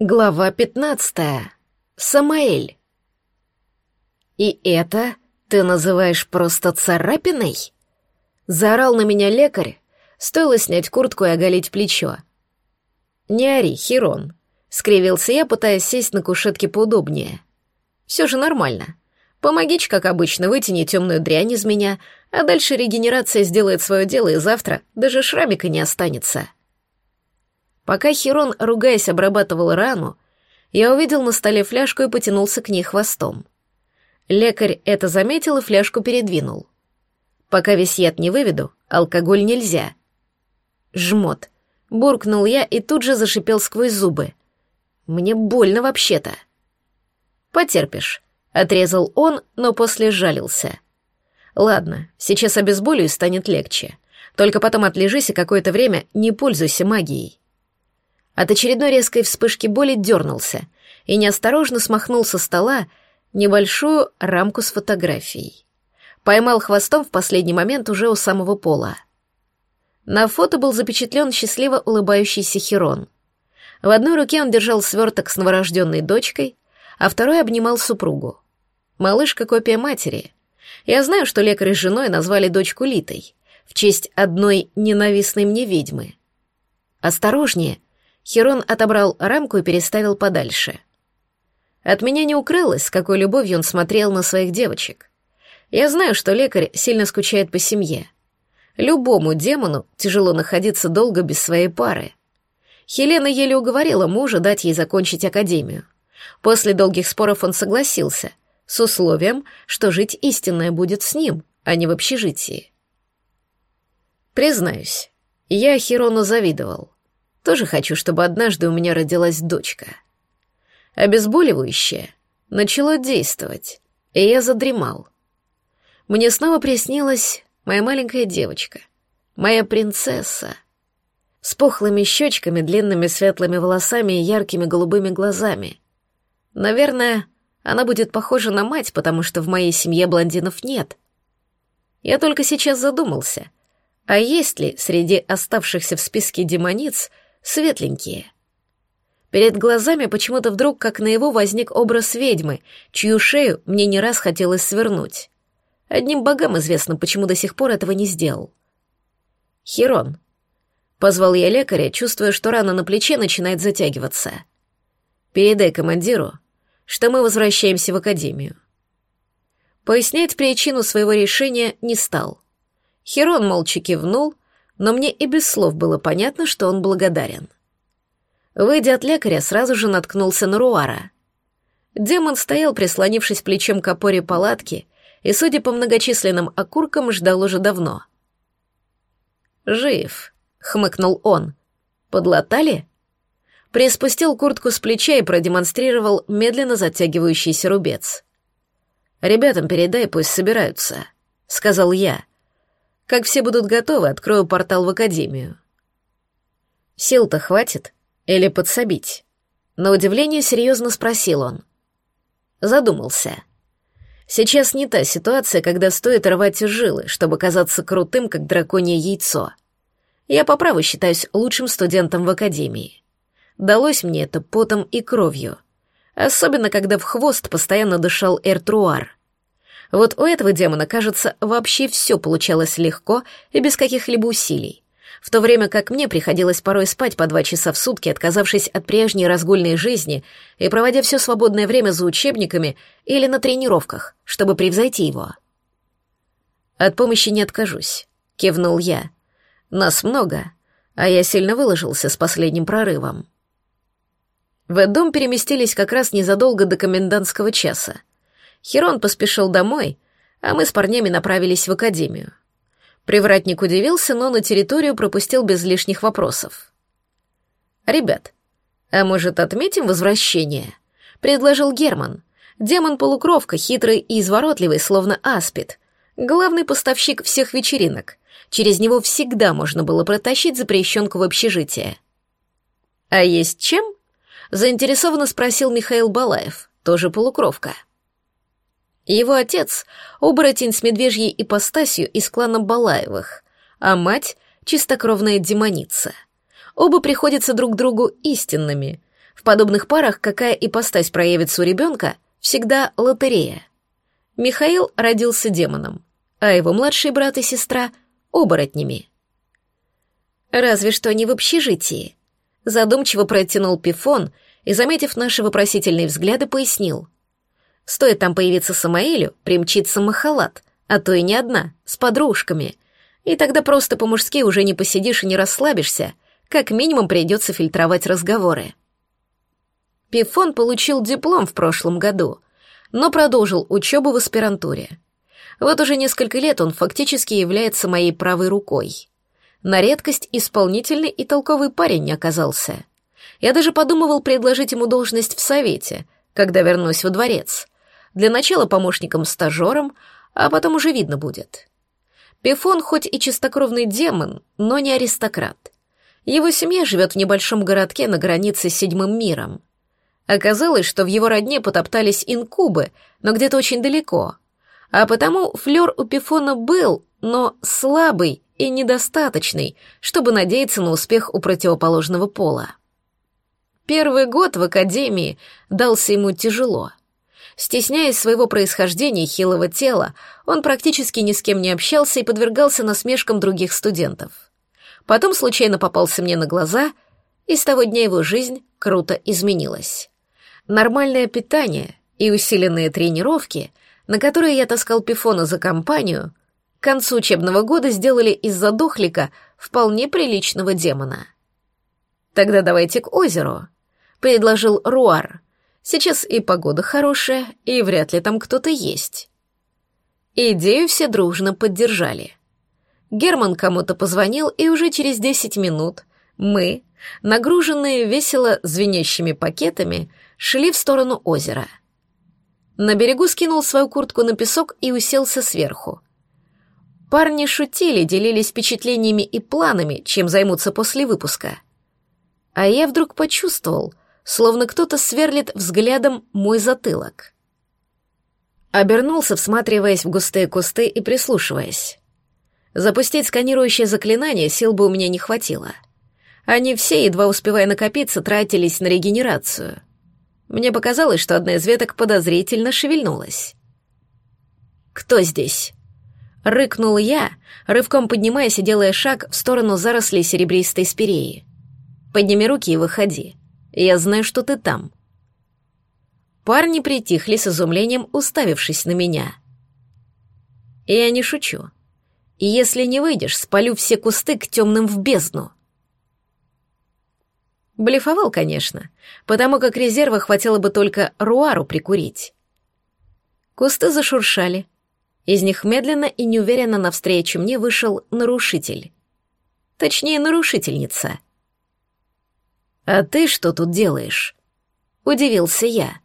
Глава пятнадцатая. Самаэль. «И это ты называешь просто царапиной?» Заорал на меня лекарь, стоило снять куртку и оголить плечо. «Не ори, Хирон», — скривился я, пытаясь сесть на кушетке поудобнее. «Все же нормально. Помогите, как обычно, вытяни темную дрянь из меня, а дальше регенерация сделает свое дело, и завтра даже шрамика не останется». Пока Хирон, ругаясь, обрабатывал рану, я увидел на столе фляжку и потянулся к ней хвостом. Лекарь это заметил и фляжку передвинул. Пока весь яд не выведу, алкоголь нельзя. Жмот. Буркнул я и тут же зашипел сквозь зубы. Мне больно вообще-то. Потерпишь. Отрезал он, но после жалился. Ладно, сейчас обезболю и станет легче. Только потом отлежись и какое-то время не пользуйся магией. От очередной резкой вспышки боли дернулся и неосторожно смахнул со стола небольшую рамку с фотографией. Поймал хвостом в последний момент уже у самого пола. На фото был запечатлен счастливо улыбающийся Херон. В одной руке он держал сверток с новорожденной дочкой, а второй обнимал супругу. Малышка — копия матери. Я знаю, что лекарь с женой назвали дочку Литой, в честь одной ненавистной мне ведьмы. «Осторожнее!» Херон отобрал рамку и переставил подальше. От меня не укрылось, с какой любовью он смотрел на своих девочек. Я знаю, что лекарь сильно скучает по семье. Любому демону тяжело находиться долго без своей пары. Хелена еле уговорила мужа дать ей закончить академию. После долгих споров он согласился, с условием, что жить истинное будет с ним, а не в общежитии. Признаюсь, я Хирону завидовал. Тоже хочу, чтобы однажды у меня родилась дочка. Обезболивающее начало действовать, и я задремал. Мне снова приснилась моя маленькая девочка, моя принцесса, с пухлыми щечками, длинными светлыми волосами и яркими голубыми глазами. Наверное, она будет похожа на мать, потому что в моей семье блондинов нет. Я только сейчас задумался, а есть ли среди оставшихся в списке демониц — светленькие. Перед глазами почему-то вдруг, как на его возник образ ведьмы, чью шею мне не раз хотелось свернуть. Одним богам известно, почему до сих пор этого не сделал. «Херон», — позвал я лекаря, чувствуя, что рана на плече начинает затягиваться. «Передай командиру, что мы возвращаемся в академию». Пояснять причину своего решения не стал. Херон молча кивнул, но мне и без слов было понятно, что он благодарен. Выйдя от лекаря, сразу же наткнулся на Руара. Демон стоял, прислонившись плечом к опоре палатки, и, судя по многочисленным окуркам, ждал уже давно. «Жив», — хмыкнул он. «Подлатали?» Приспустил куртку с плеча и продемонстрировал медленно затягивающийся рубец. «Ребятам передай, пусть собираются», — сказал я. Как все будут готовы, открою портал в академию. Сил-то хватит? Или подсобить? На удивление серьезно спросил он. Задумался. Сейчас не та ситуация, когда стоит рвать жилы, чтобы казаться крутым, как драконье яйцо. Я по праву считаюсь лучшим студентом в академии. Далось мне это потом и кровью. Особенно, когда в хвост постоянно дышал Эртруар. Вот у этого демона, кажется, вообще все получалось легко и без каких-либо усилий. В то время как мне приходилось порой спать по два часа в сутки, отказавшись от прежней разгульной жизни и проводя все свободное время за учебниками или на тренировках, чтобы превзойти его. «От помощи не откажусь», — кивнул я. «Нас много, а я сильно выложился с последним прорывом». В дом переместились как раз незадолго до комендантского часа. Херон поспешил домой, а мы с парнями направились в академию. Привратник удивился, но на территорию пропустил без лишних вопросов. «Ребят, а может, отметим возвращение?» — предложил Герман. Демон-полукровка, хитрый и изворотливый, словно аспид. Главный поставщик всех вечеринок. Через него всегда можно было протащить запрещенку в общежитие. «А есть чем?» — заинтересованно спросил Михаил Балаев, тоже полукровка. Его отец — оборотень с медвежьей ипостасью из клана Балаевых, а мать — чистокровная демоница. Оба приходятся друг другу истинными. В подобных парах какая ипостась проявится у ребенка, всегда лотерея. Михаил родился демоном, а его младший брат и сестра — оборотнями. «Разве что не в общежитии», — задумчиво протянул Пифон и, заметив наши вопросительные взгляды, пояснил. «Стоит там появиться Самаэлю, примчится Махалат, а то и не одна, с подружками, и тогда просто по-мужски уже не посидишь и не расслабишься, как минимум придется фильтровать разговоры». Пифон получил диплом в прошлом году, но продолжил учебу в аспирантуре. Вот уже несколько лет он фактически является моей правой рукой. На редкость исполнительный и толковый парень оказался. Я даже подумывал предложить ему должность в совете, когда вернусь во дворец. Для начала помощником-стажером, а потом уже видно будет. Пифон хоть и чистокровный демон, но не аристократ. Его семья живет в небольшом городке на границе с седьмым миром. Оказалось, что в его родне потоптались инкубы, но где-то очень далеко. А потому флёр у Пифона был, но слабый и недостаточный, чтобы надеяться на успех у противоположного пола. Первый год в академии дался ему тяжело. Стесняясь своего происхождения хилого тела, он практически ни с кем не общался и подвергался насмешкам других студентов. Потом случайно попался мне на глаза, и с того дня его жизнь круто изменилась. Нормальное питание и усиленные тренировки, на которые я таскал Пифона за компанию, к концу учебного года сделали из задохлика вполне приличного демона. «Тогда давайте к озеру», — предложил Руар. «Сейчас и погода хорошая, и вряд ли там кто-то есть». Идею все дружно поддержали. Герман кому-то позвонил, и уже через десять минут мы, нагруженные весело звенящими пакетами, шли в сторону озера. На берегу скинул свою куртку на песок и уселся сверху. Парни шутили, делились впечатлениями и планами, чем займутся после выпуска. А я вдруг почувствовал, словно кто-то сверлит взглядом мой затылок. Обернулся, всматриваясь в густые кусты и прислушиваясь. Запустить сканирующее заклинание сил бы у меня не хватило. Они все, едва успевая накопиться, тратились на регенерацию. Мне показалось, что одна из веток подозрительно шевельнулась. «Кто здесь?» Рыкнул я, рывком поднимаясь и делая шаг в сторону зарослей серебристой спиреи. «Подними руки и выходи. Я знаю, что ты там». Парни притихли с изумлением, уставившись на меня. «Я не шучу. Если не выйдешь, спалю все кусты к темным в бездну». Блефовал, конечно, потому как резерва хватило бы только руару прикурить. Кусты зашуршали. Из них медленно и неуверенно навстречу мне вышел нарушитель. Точнее, нарушительница. «А ты что тут делаешь?» — удивился я.